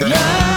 Yeah.